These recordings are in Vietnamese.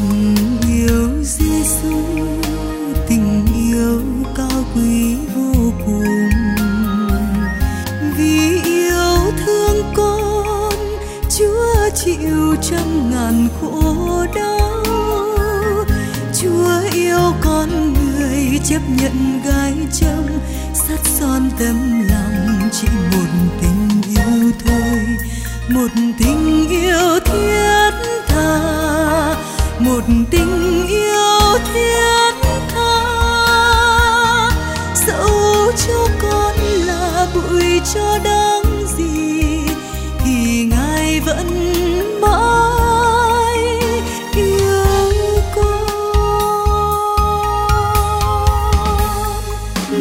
tình yêu Giêsu tình yêu cao quý vô cùng. Vì yêu thương con, Chúa chịu trăm ngàn khổ đau. Chúa yêu con người chấp nhận gái trong sắt son tấm lòng chỉ một tình yêu thôi. Một tình yêu cho đáng gì thì ngài vẫn mãi yêu con.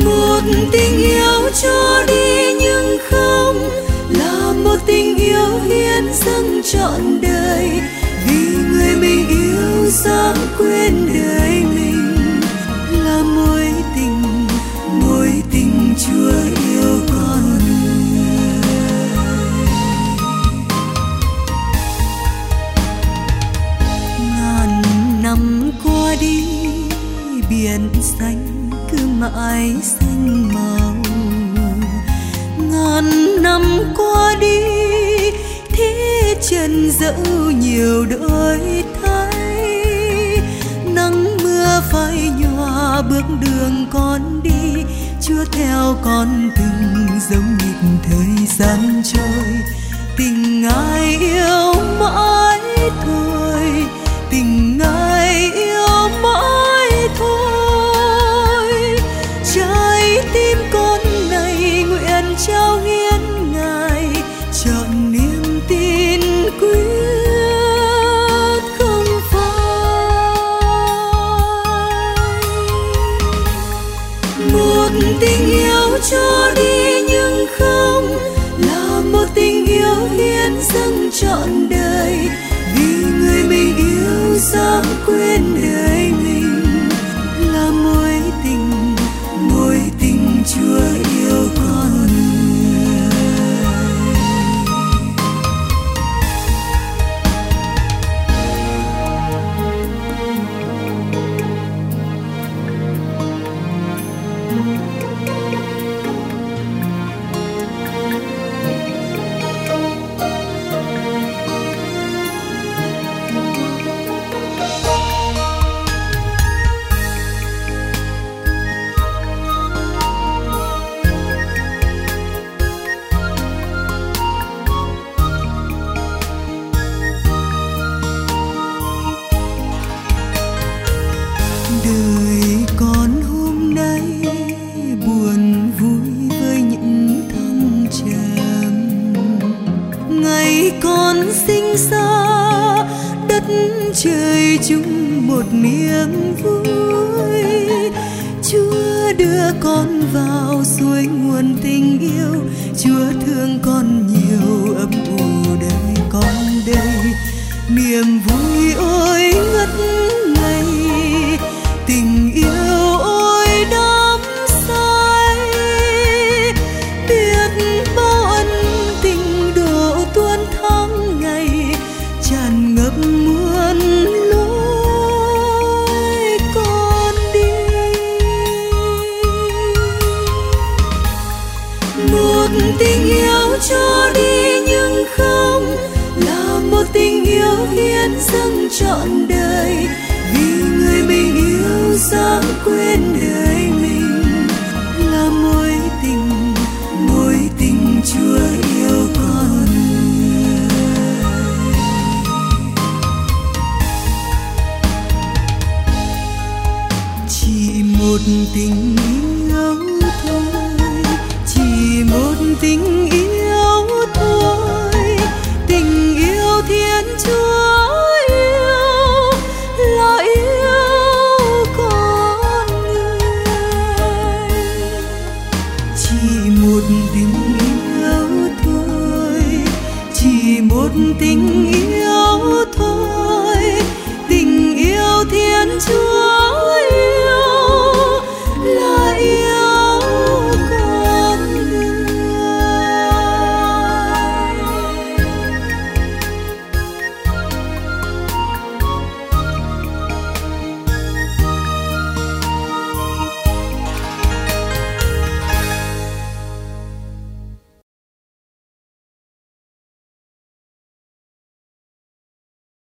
Một tình yêu cho đi nhưng không là một tình yêu hiến dâng trọn đời vì người mình yêu dám quên đời. Mãi xanh màu. Ngàn năm qua đi, thế trần dẫu nhiều đổi thay. Nắng mưa phai nhòa bước đường con đi, chưa theo con từng giống nhịp thời gian trôi. Tình ai một tình yêu cho đi nhưng không, là một tình yêu hiến dâng trọn đời ngày con sinh ra, đất trời chung một niềm vui. Chúa đưa con vào suối nguồn tình yêu, chúa thương con nhiều ấm ủ đời con đây. Niềm vui ôi ngất một tình yêu thôi, chỉ một tình yêu thôi. Tình yêu thiên chúa yêu là yêu con người. Chỉ một tình yêu thôi, chỉ một tình yêu thôi. Tình yêu thiên chúa